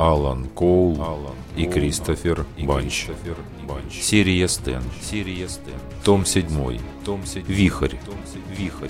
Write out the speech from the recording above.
Алан Коул и Кристофер Банч. Серия Стэн. Том 7. Вихрь. Вихрь.